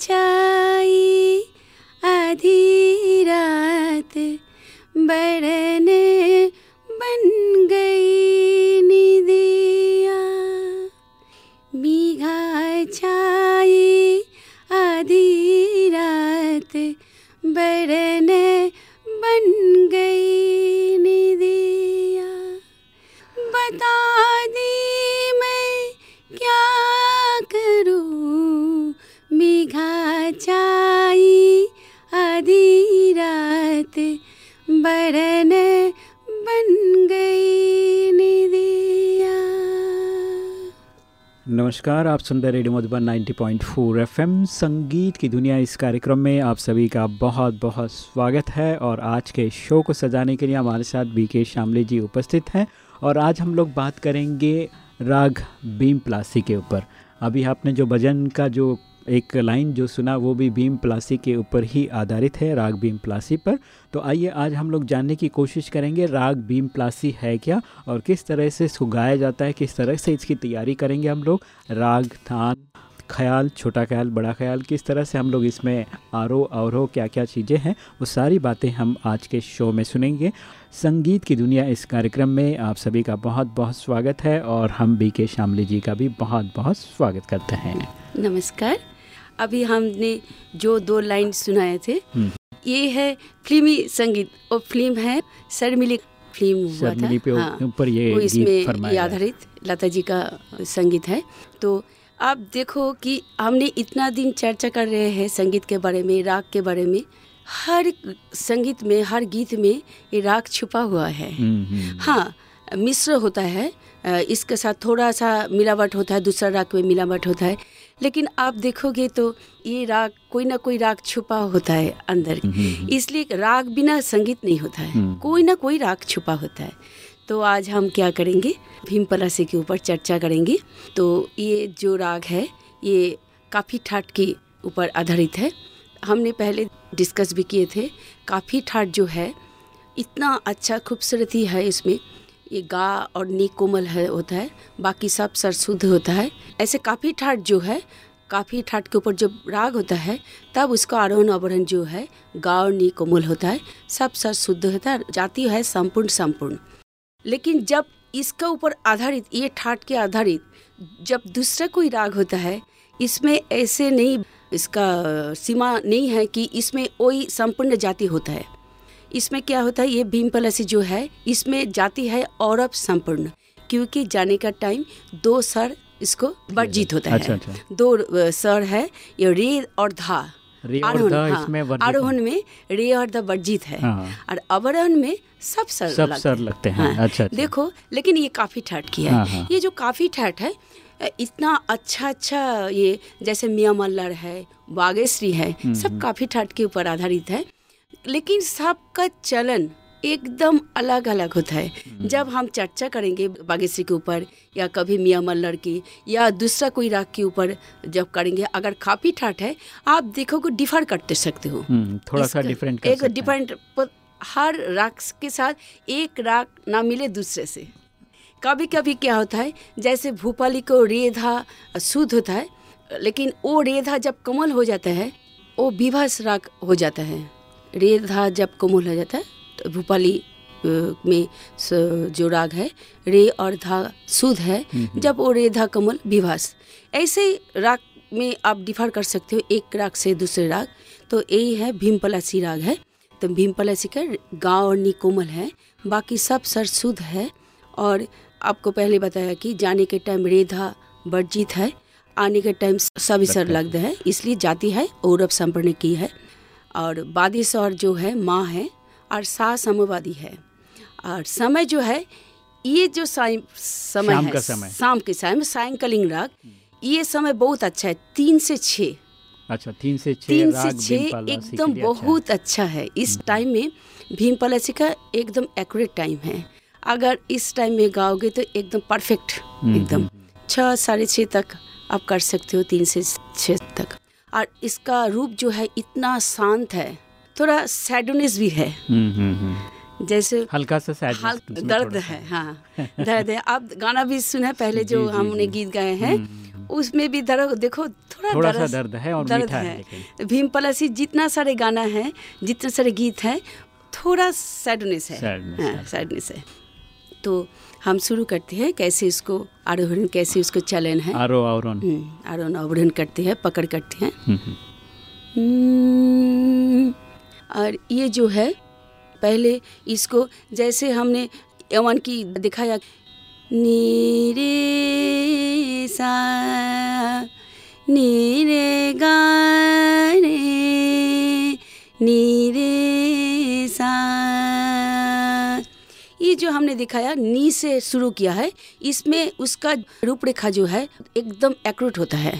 छाई आधी रात बरने नमस्कार, आप सुंदर रेडियो मधुबन 90.4 एफएम। संगीत की दुनिया इस कार्यक्रम में आप सभी का बहुत बहुत स्वागत है और आज के शो को सजाने के लिए हमारे साथ बी के शामली जी उपस्थित हैं और आज हम लोग बात करेंगे राग भीम प्लासी के ऊपर। अभी आपने जो भजन का जो एक लाइन जो सुना, वो भी भीम प्लासी के ऊपर ही आधारित है, राग भीम प्लासी पर। तो आइए आज हम लोग जानने की कोशिश करेंगे, राग भीम प्लासी है क्या और किस तरह से इसको गाया जाता है, किस तरह से इसकी तैयारी करेंगे हम लोग। राग, थान, ख्याल, छोटा ख्याल, बड़ा ख्याल, किस तरह से हम लोग इसमें आरो अवरो क्या क्या चीज़ें हैं, वो सारी बातें हम आज के शो में सुनेंगे। संगीत की दुनिया इस कार्यक्रम में आप सभी का बहुत बहुत स्वागत है और हम बी के शामली जी का भी बहुत बहुत स्वागत करते हैं। नमस्कार। अभी हमने जो दो लाइन सुनाए थे हम्म। ये है फिल्मी संगीत और फ़िल्म है शर्मिली फ़िल्म हुआ था। शर्मिली पे हाँ, ऊपर ये वो इसमें। आधारित लता जी का संगीत है। तो आप देखो कि हमने इतना दिन चर्चा कर रहे हैं संगीत के बारे में राग के बारे में। हर संगीत में हर गीत में ये राग छुपा हुआ है। हम्म, हम्म, हाँ मिश्र होता है इसके साथ थोड़ा सा मिलावट होता है दूसरा राग में मिलावट होता है। लेकिन आप देखोगे तो ये राग कोई ना कोई राग छुपा होता है अंदर। हम्म, इसलिए राग बिना संगीत नहीं होता है। हम्म। कोई ना कोई राग छुपा होता है। तो आज हम क्या करेंगे? भीम पलासी के ऊपर चर्चा करेंगे। तो ये जो राग है ये काफ़ी ठाट के ऊपर आधारित है। हमने पहले डिस्कस भी किए थे। काफ़ी ठाट जो है इतना अच्छा खूबसूरती है इसमें। ये गा और नी कोमल है, होता है। बाकी सब सर शुद्ध होता है। ऐसे काफ़ी ठाट जो है, काफ़ी ठाट के ऊपर जब राग होता है, तब उसका आरोहण अवरोहण जो है, गा और नी कोमल होता है। सब सर शुद्ध होता है, जाती है संपूर्ण संपूर्ण। लेकिन जब इसका ऊपर आधारित, ये ठाट के आधारित जब दूसरा कोई राग होता है, इसमें ऐसे नहीं, इसका सीमा नहीं है कि इसमें वही संपूर्ण जाति होता है। इसमें क्या होता है ये भीम पलसी जो है इसमें जाती है औरब संपूर्ण क्योंकि जाने का टाइम दो सर इसको वर्जित होता है अच्छा, अच्छा। दो सर है ये रे और धा आरोहण, हाँ। आरोहण में रे और द वर्जित है हाँ। और अवरोहण में सब सर सब लगते सर लगते हैं। हाँ, अच्छा, अच्छा। देखो लेकिन ये काफ़ी ठाट की है हाँ। ये जो काफ़ी ठाट है इतना अच्छा अच्छा ये जैसे मियाँ मल्लर है बागेश्री है हम्म, सब काफ़ी ठाट के ऊपर आधारित है लेकिन सबका चलन एकदम अलग अलग होता है। हम्म। जब हम चर्चा करेंगे बागेश्री के ऊपर या कभी मियाँ मल्लर की या दूसरा कोई राग के ऊपर जब करेंगे अगर काफ़ी ठाट है आप देखोगे डिफर करते सकते हो। हम्म, थोड़ा सा डिफरेंट एक डिफरेंट हर राग के साथ एक राग ना मिले दूसरे से। कभी कभी क्या होता है जैसे भूपाली को रेधा शुद्ध होता है लेकिन वो रेधा जब कमल हो जाता है वो विभास राग हो जाता है। रेधा जब कोमल हो जाता है तो भूपाली में जो राग है रे और धा शुद्ध है जब वो रेधा कमल विभास। ऐसे राग में आप डिफर कर सकते हो एक राग से दूसरे राग। तो यही है भीम पलासी राग है। तो भीम पलासी का गाँव और नी कोमल है बाकी सब सर शुद्ध है। और आपको पहले बताया कि जाने के टाइम रेधा वर्जित है आने के टाइम सभी सर लगता है। इसलिए जाति है औरब संपन्न की है। और वादी स्वर जो है माँ है और सा समवादी है। और समय जो है ये जो साय- समय शाम है का समय। शाम के समय सायंकालीन राग ये समय बहुत अच्छा है तीन से छः अच्छा तीन से छः तीन से छः एकदम लिए अच्छा है। बहुत अच्छा है। इस टाइम में भीम पलासी का एकदम एक्यूरेट टाइम है। अगर इस टाइम में गाओगे तो एकदम परफेक्ट हम्म, एकदम। छः साढ़े छः तक आप कर सकते हो तीन से छः और इसका रूप जो है इतना शांत है थोड़ा सैडनेस भी है। हम्म, हम्म, हम्म। जैसे हल्का सा सैड हल्क दर्द है हाँ दर्द है। आप गाना भी सुना है पहले जो हमने गीत गाए हैं उसमें भी दर्द देखो थोड़ा, थोड़ा दर्द सा दर्द है और दर्द मीठा है है। भीम पलासी जितना सारे गाना है जितने सारे गीत हैं थोड़ा सैडनेस है। Sadness हाँ, है। सैडनेस है। तो हम शुरू करते हैं कैसे इसको आरोहण कैसे उसको चलन है। हम्म, आरोहण अवरोहण करते हैं पकड़ करते हैं। हम्म, हम्म। और ये जो है पहले इसको जैसे हमने यवन की दिखाया नीरे सा नी रे गा रे नी सा। ये जो हमने दिखाया नी से शुरू किया है इसमें उसका रूपरेखा जो है एकदम एक्यूरेट होता है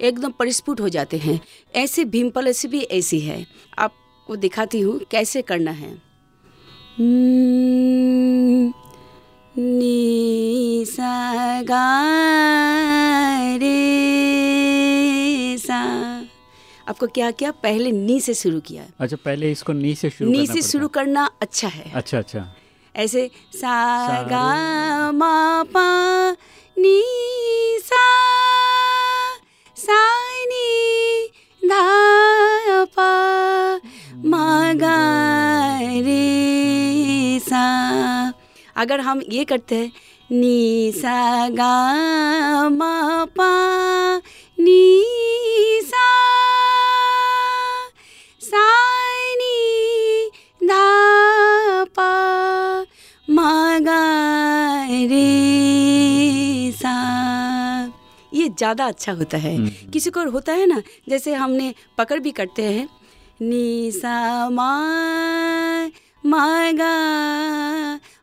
एकदम परिस्फुट हो जाते हैं। ऐसे भीमपल से भी ऐसी है। आपको दिखाती हूँ कैसे करना है। हम्म, नी सा गा रे सा। आपको क्या किया? पहले नी से शुरू किया। अच्छा पहले इसको नी से शुरू नी से शुरू करना अच्छा है। अच्छा अच्छा। ऐसे सा गा मा पा नी सा सा नी धा पा मा गा रे सा। अगर हम ये करते हैं नी सा गा मा पा नी सा सा नी धा पा रे सा ये ज़्यादा अच्छा होता है। हम्म। किसी को होता है ना जैसे हमने पकड़ भी करते हैं। नी सा मा मा गा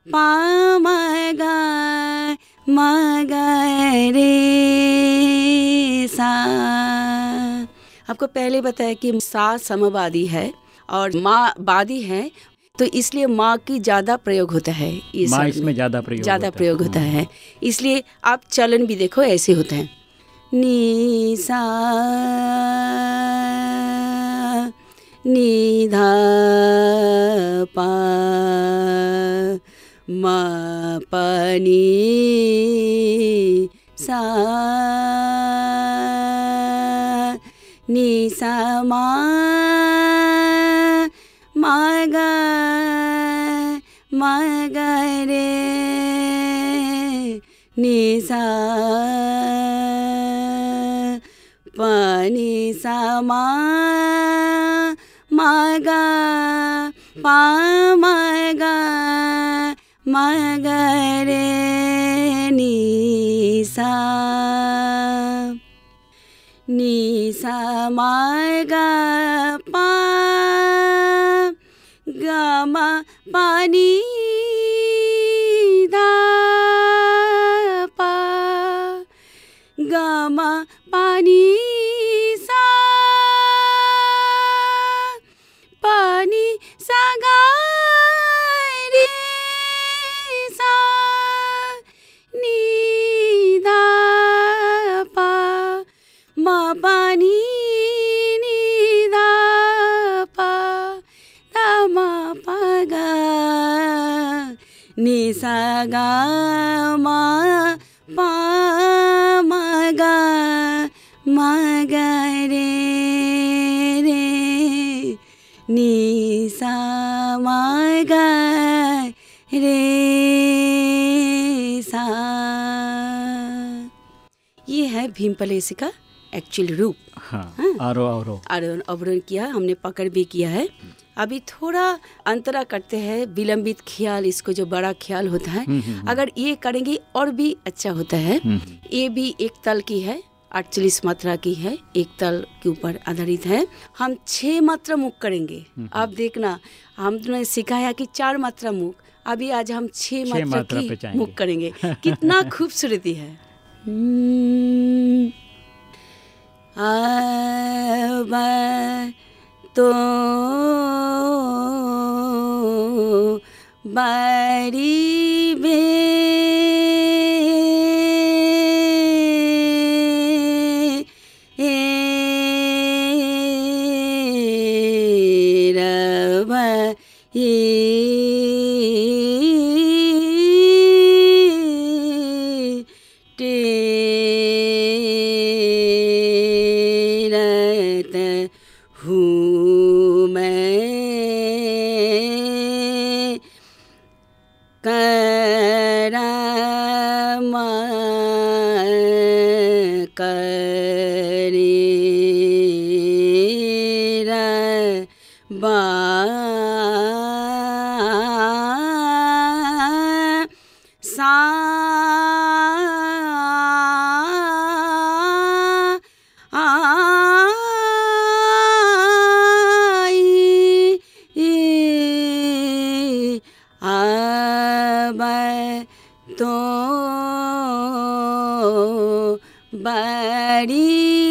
पा मा गा मा रे सा। आपको पहले बताया कि सा समवादी है और माँ वादी है तो इसलिए माँ की ज़्यादा प्रयोग होता है इस माँ इसमें ज़्यादा प्रयोग ज़्यादा होता है। प्रयोग होता है। इसलिए आप चलन भी देखो ऐसे होते हैं। नी सा नी पा मा पा नी सा नी सा मा नी सा पा नी सा मा मा गा पा मा गा मा गा रे नी सा नी सा मा गा पा गा मा रे सा ये है भीम भीमपलेसी का एक्चुअल रूप। हाँ हाँ। आरो आवरो आरोहण अवरोहण किया हमने पकड़ भी किया है। अभी थोड़ा अंतरा करते हैं विलंबित ख्याल इसको जो बड़ा ख्याल होता है। हम्म, हम्म, अगर ये करेंगे और भी अच्छा होता है। हम्म, ये भी एक तल की है अड़चालीस मात्रा की है एक तल के ऊपर आधारित है। हम छह मात्रा मुख करेंगे। आप देखना हमने सिखाया कि चार मात्रा मुख अभी आज हम छह छह मात्रा मात्रा की मुख करेंगे। कितना खूबसूरती है। हम्म, अब तो बारी बे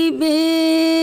अब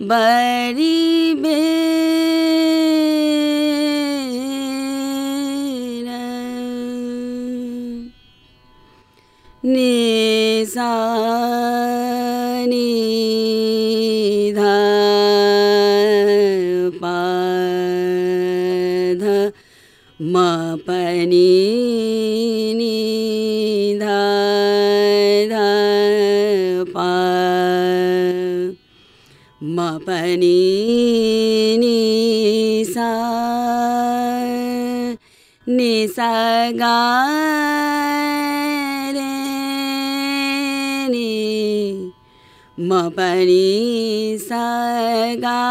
बरी बे नि सा गा रे म पनि सा। गा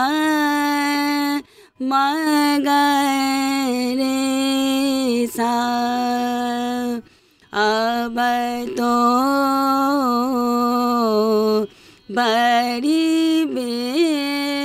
म रे सा अब तो बड़ी बेरा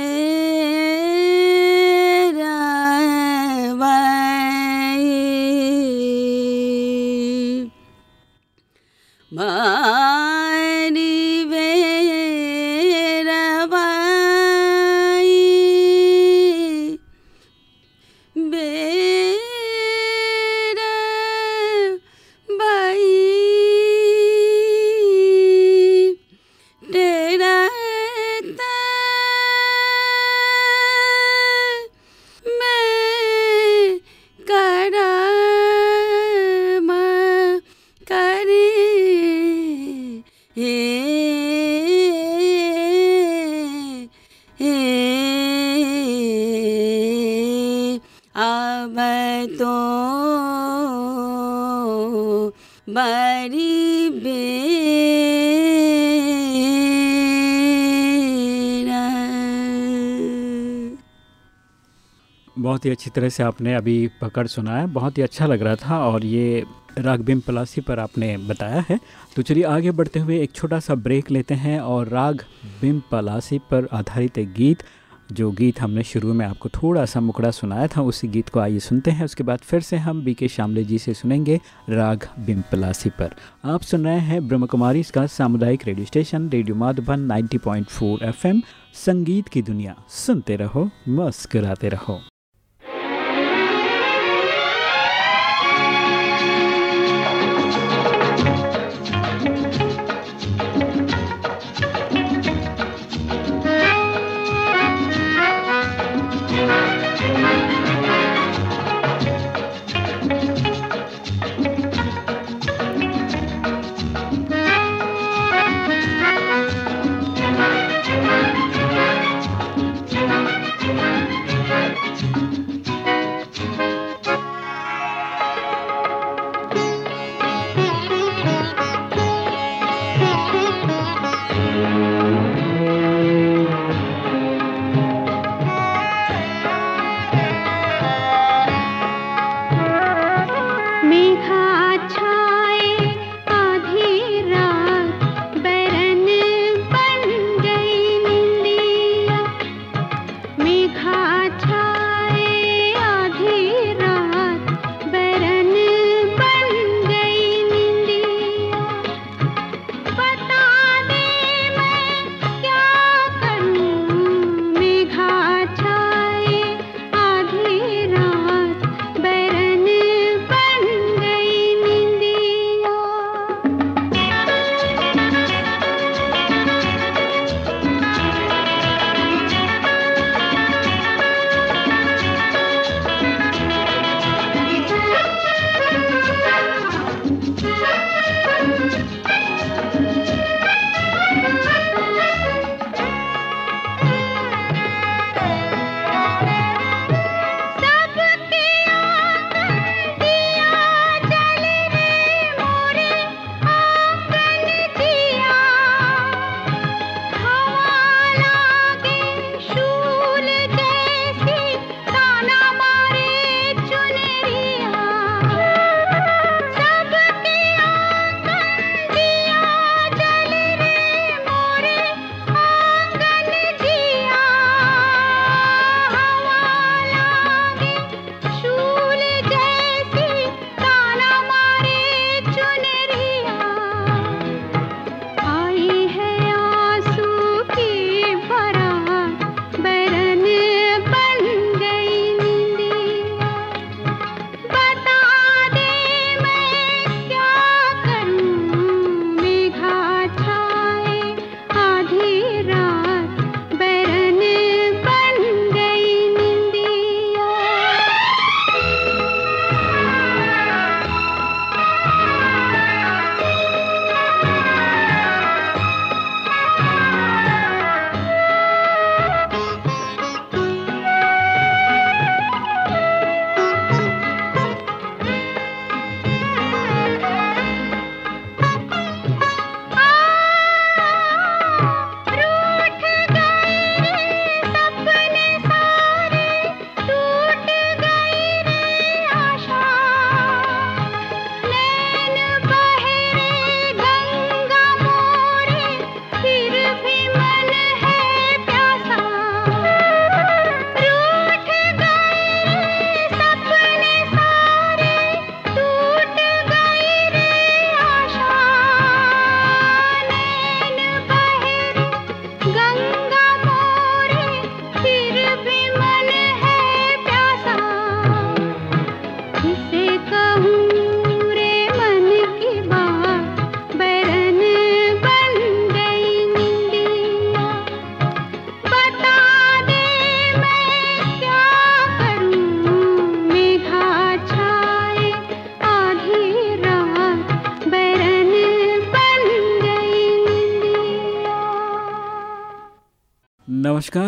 बहुत ही अच्छी तरह से आपने अभी पकड़ सुनाया बहुत ही अच्छा लग रहा था और ये राग बिम पलासी पर आपने बताया है। तो चलिए आगे बढ़ते हुए एक छोटा सा ब्रेक लेते हैं और राग बिम पलासी पर आधारित एक गीत, जो गीत हमने शुरू में आपको थोड़ा सा मुकड़ा सुनाया था, उसी गीत को आइए सुनते हैं। उसके बाद फिर से हम बी के शामले जी से सुनेंगे राग बिम पलासी पर। आप सुन रहे हैं ब्रह्म कुमारी इसका सामुदायिक radio station, radio Madhuban 90.4 FM. संगीत की दुनिया, सुनते रहो, मस्कराते रहो।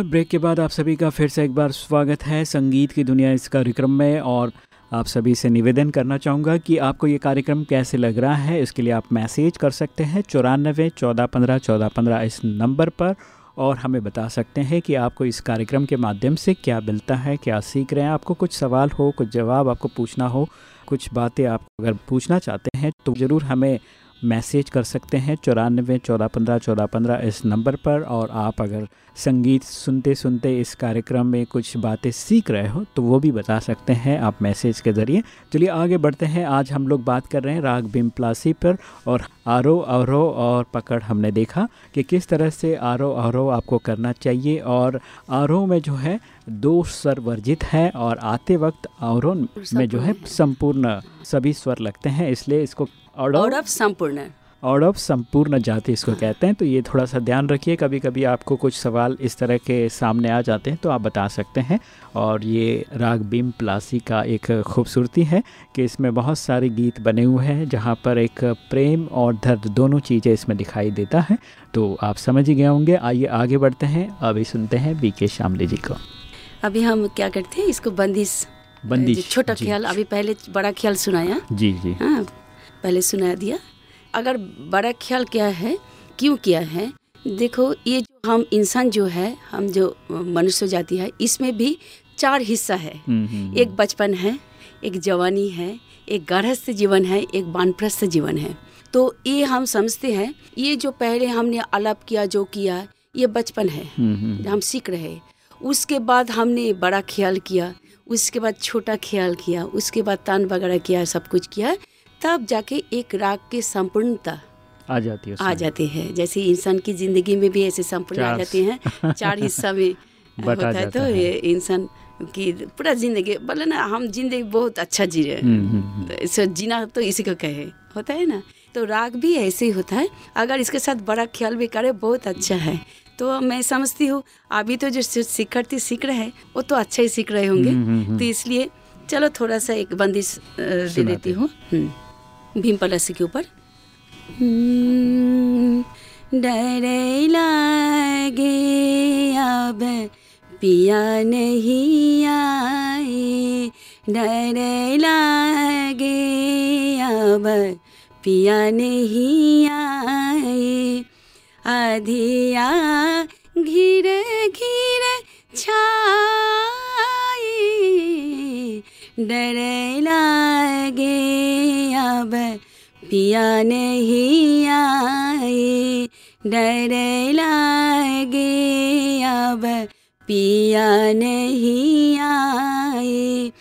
ब्रेक के बाद आप सभी का फिर से एक बार स्वागत है संगीत की दुनिया इस कार्यक्रम में और आप सभी से निवेदन करना चाहूँगा कि आपको ये कार्यक्रम कैसे लग रहा है, इसके लिए आप मैसेज कर सकते हैं चौरानबे, चौदह पंद्रह चौदह पंद्रह इस नंबर पर और हमें बता सकते हैं कि आपको इस कार्यक्रम के माध्यम से क्या मिलता है, क्या सीख रहे हैं, आपको कुछ सवाल हो, कुछ जवाब आपको पूछना हो, कुछ बातें आप अगर पूछना चाहते हैं तो ज़रूर हमें मैसेज कर सकते हैं चौरानबे, चौदह पंद्रह चौदह पंद्रह इस नंबर पर और आप अगर संगीत सुनते सुनते इस कार्यक्रम में कुछ बातें सीख रहे हो तो वो भी बता सकते हैं आप मैसेज के ज़रिए। चलिए आगे बढ़ते हैं। आज हम लोग बात कर रहे हैं राग बिमप्लासी पर और आरो अवरो और पकड़ हमने देखा कि किस तरह से आरो अवरो आपको करना चाहिए और आरो में जो है दो स्वर वर्जित है और आते वक्त आरोन में जो है संपूर्ण। सभी स्वर लगते हैं इसलिए इसको और संपूर्ण। और ऑफ़ संपूर्ण जाति इसको कहते हैं तो ये थोड़ा सा ध्यान रखिए कभी कभी आपको कुछ सवाल इस तरह के सामने आ जाते हैं तो आप बता सकते हैं। और ये राग बीम प्लासी का एक खूबसूरती है कि इसमें बहुत सारे गीत बने हुए हैं जहाँ पर एक प्रेम और दर्द दोनों चीज़ें इसमें दिखाई देता है। तो आप समझ ही गए होंगे आइए आगे बढ़ते हैं अभी सुनते हैं बी के शामली जी को। अभी हम क्या करते हैं इसको बंदिश बंदिश छोटा ख्याल अभी पहले बड़ा ख्याल सुनाया। जी जी। हाँ पहले सुना दिया। अगर बड़ा ख्याल क्या है क्यों किया है? देखो ये जो हम इंसान जो है हम जो मनुष्य जाति है इसमें भी चार हिस्सा है। हम्म, हम्म, एक बचपन है एक जवानी है एक गृहस्थ जीवन है एक बानप्रस्थ जीवन है। तो ये हम समझते हैं ये जो पहले हमने आलाप किया जो किया ये बचपन है। हम्म, हम सीख रहे उसके बाद हमने बड़ा ख्याल किया उसके बाद छोटा ख्याल किया उसके बाद तान वगैरह किया सब कुछ किया। तब जाके एक राग की संपूर्णता आ जाती है आ जाती है। जैसे इंसान की ज़िंदगी में भी ऐसे संपूर्ण आ जाते हैं। चार हिस्सा में होता है तो ये इंसान की पूरा ज़िंदगी बोले ना हम ज़िंदगी बहुत अच्छा जी रहे हैं। तो जीना तो इसी को कहे होता है ना? तो राग भी ऐसे ही होता है। अगर इसके साथ बड़ा ख्याल भी करे बहुत अच्छा है। तो मैं समझती हूँ अभी तो जो शिक्षार्थी सीख रहे हैं वो तो अच्छा ही सीख रहे होंगे। तो इसलिए चलो थोड़ा सा एक बंदिश दे देती हूँ। भीम पलसी के ऊपर। डर लागे अब, पिया नहीं आए। डर लागे अब, पिया नहीं आए। अधिया घिर घिर छाए डर लागे अब, पिया नहीं आए। डर लागे अब, पिया नहीं आए।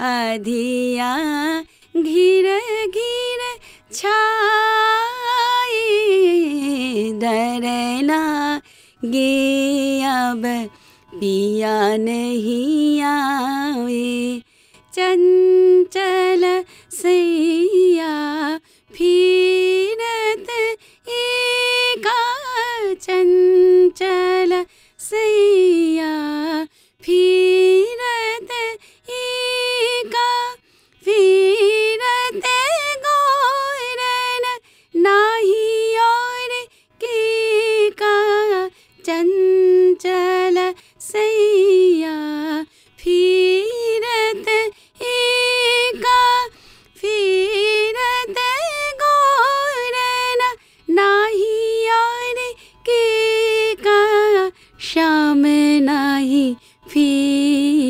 अधिया घिर घिर छाए, डर लागे अब, पिया नहीं आए। चंचल सैया फिरत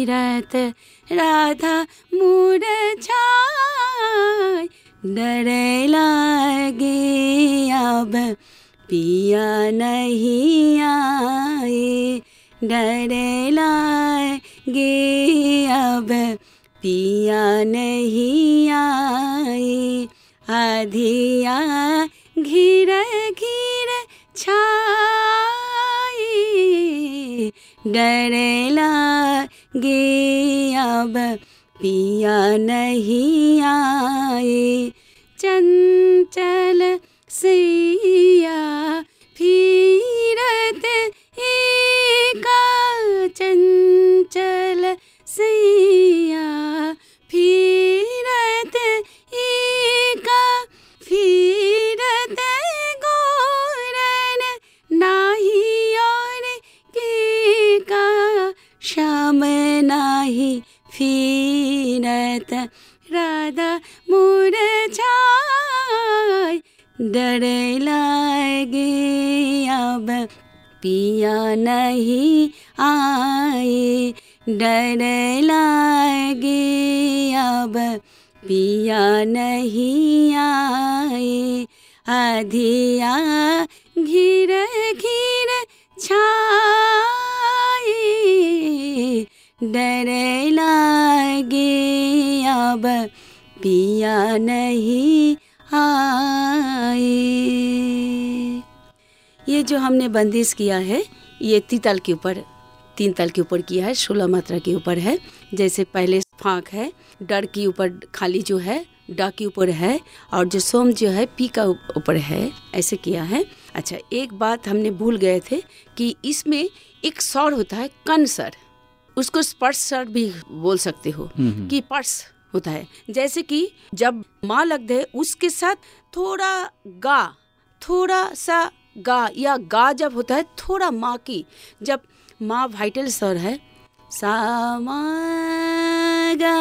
फिरत राधा मुरझाय डर लागे अब पिया नहीं आए। डर लागे अब पिया नहीं आए। आधिया घिर घिर छाए डर लागे अब पिया नहीं आए। चंचल सैया फिरत एका चंचल सैया। श्याम नाही फिरत, राधा मुरझाय डर लगे अब पिया नहीं आए डर लगे अब पिया नहीं आए। अधिया घिर घिर छा डर लागे, अब पिया नहीं आए। ये जो हमने बंदिश किया है, ये तीतल के ऊपर, तीन तल के ऊपर किया है, सोलह मात्रा के ऊपर है। जैसे पहले फांक है, डर के ऊपर खाली जो है, डा के ऊपर है, और जो सोम जो है, पी का ऊपर है, ऐसे किया है। अच्छा एक बात हमने भूल गए थे कि इसमें एक स्वर होता है कन सर। उसको स्पर्श सर भी बोल सकते हो कि पर्स होता है। जैसे कि जब माँ लग दे उसके साथ थोड़ा गा थोड़ा सा गा या गा जब होता है थोड़ा माँ की। जब माँ वाइटल स्वर है सा मा गा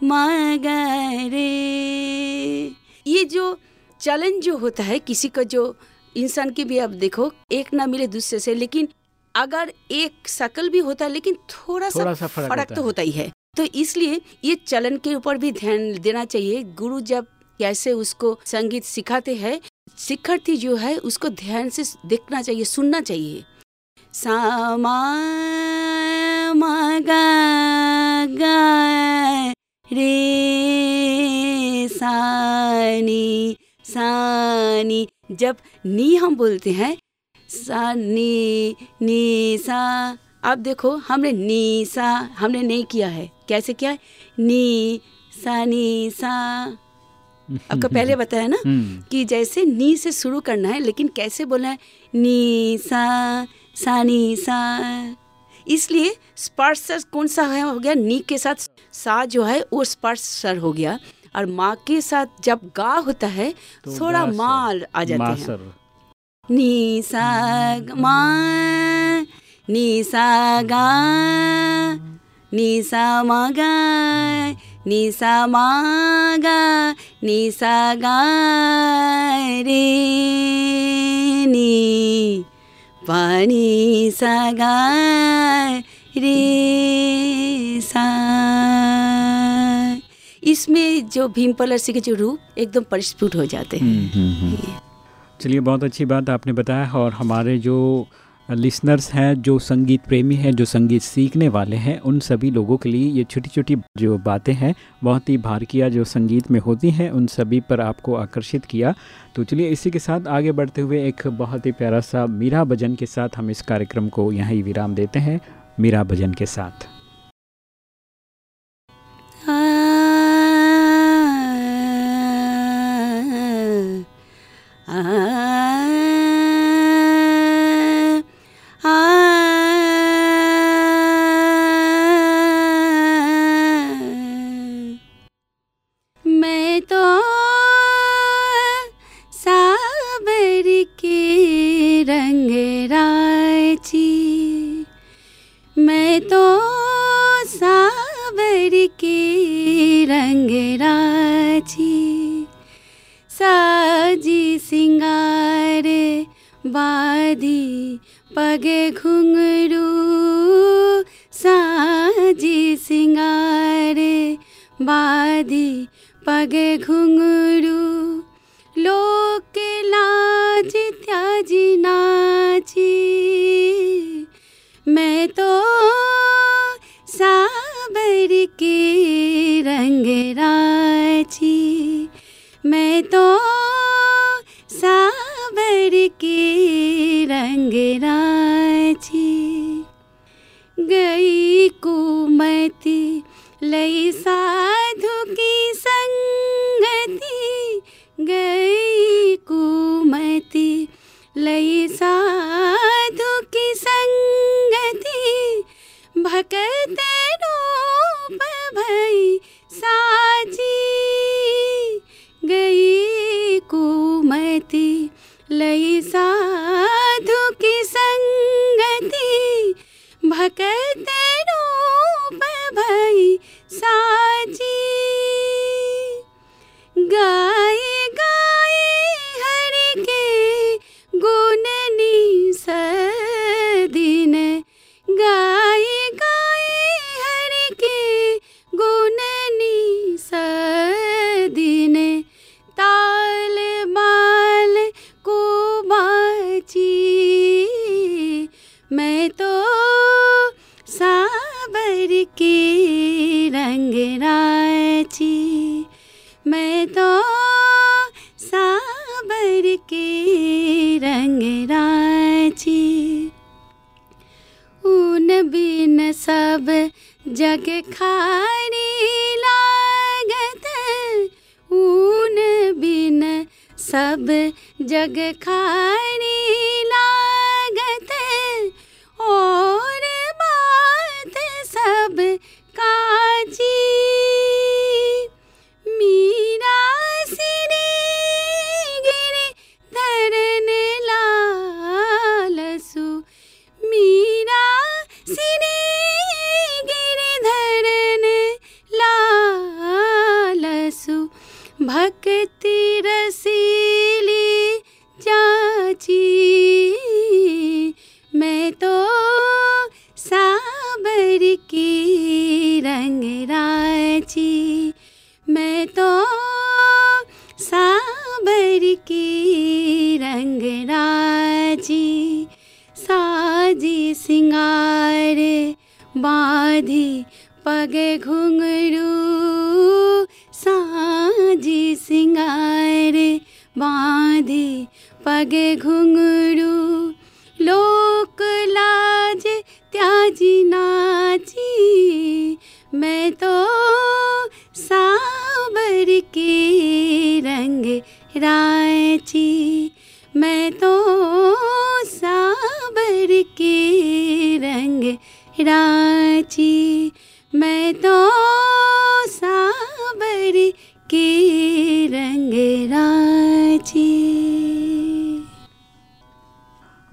मा गा रे। ये जो चैलेंज जो होता है किसी का जो इंसान की भी अब देखो एक ना मिले दूसरे से लेकिन अगर एक शकल भी होता है लेकिन थोड़ा, थोड़ा सा सा फ़र्क तो है। होता ही है। तो इसलिए ये चलन के ऊपर भी ध्यान देना चाहिए। गुरु जब कैसे उसको संगीत सिखाते हैं शिक्षार्थी जो है उसको ध्यान से देखना चाहिए सुनना चाहिए। सा मा मा गा गा रे सानी सानी। जब नी हम बोलते हैं सा नी नी सा अब देखो हमने नी सा हमने नहीं किया है। कैसे किया है? नी सा नी सा आपको पहले बताया ना हम्म, कि जैसे नी से शुरू करना है लेकिन कैसे बोलना है? नी सा सा नी सा इसलिए स्पर्श सर कौन सा है? हो गया नी के साथ। सा जो है वो स्पर्श सर हो गया। और माँ के साथ जब गा होता है तो थोड़ा माल आ जाते हैं। नी सा ग- मा नी सा गा नी सा मा गा नी सा मा गा नी सा गा रे नी पानी सा गा रे सा इसमें जो भीम पलरसी के जो रूप एकदम परिस्फुट हो जाते हैं हम्म, हम्म, हम्म। चलिए, बहुत अच्छी बात आपने बताया और हमारे जो लिसनर्स हैं, जो संगीत प्रेमी हैं, जो संगीत सीखने वाले हैं, उन सभी लोगों के लिए ये छोटी छोटी जो बातें हैं, बहुत ही भारकिया जो संगीत में होती हैं, उन सभी पर आपको आकर्षित किया। तो चलिए, इसी के साथ आगे बढ़ते हुए एक बहुत ही प्यारा सा मीरा भजन के साथ हम इस कार्यक्रम को यहीं विराम देते हैं। मीरा भजन के साथ। Uh-huh. बादी पगे घुंगरू साजी सिंगारे। बाधी पगे घुंगरू लोक लाज त्याजी नाची कुमति लई साधु की संगति, गई कुमति लई साधु की संगति भकत रूप भई साची गई कुमति लई साधु सब जग खानी लागत और बाधी पग घुंघरू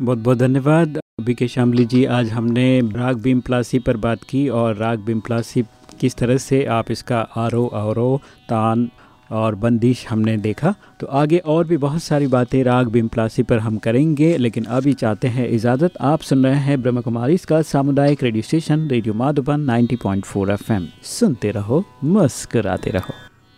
बहुत बहुत धन्यवाद। बी के शामली जी, आज हमने राग भीम प्लासी पर बात की और राग भीम प्लासी किस तरह से आप इसका आरो आरो तान और बंदिश हमने देखा। तो आगे और भी बहुत सारी बातें राग भीम प्लासी पर हम करेंगे, लेकिन अभी चाहते हैं इजाज़त। आप सुन रहे हैं ब्रह्म कुमारी इसका सामुदायिक radio station, radio Madhuban 90.4 FM. सुनते रहो, मुस्कराते रहो।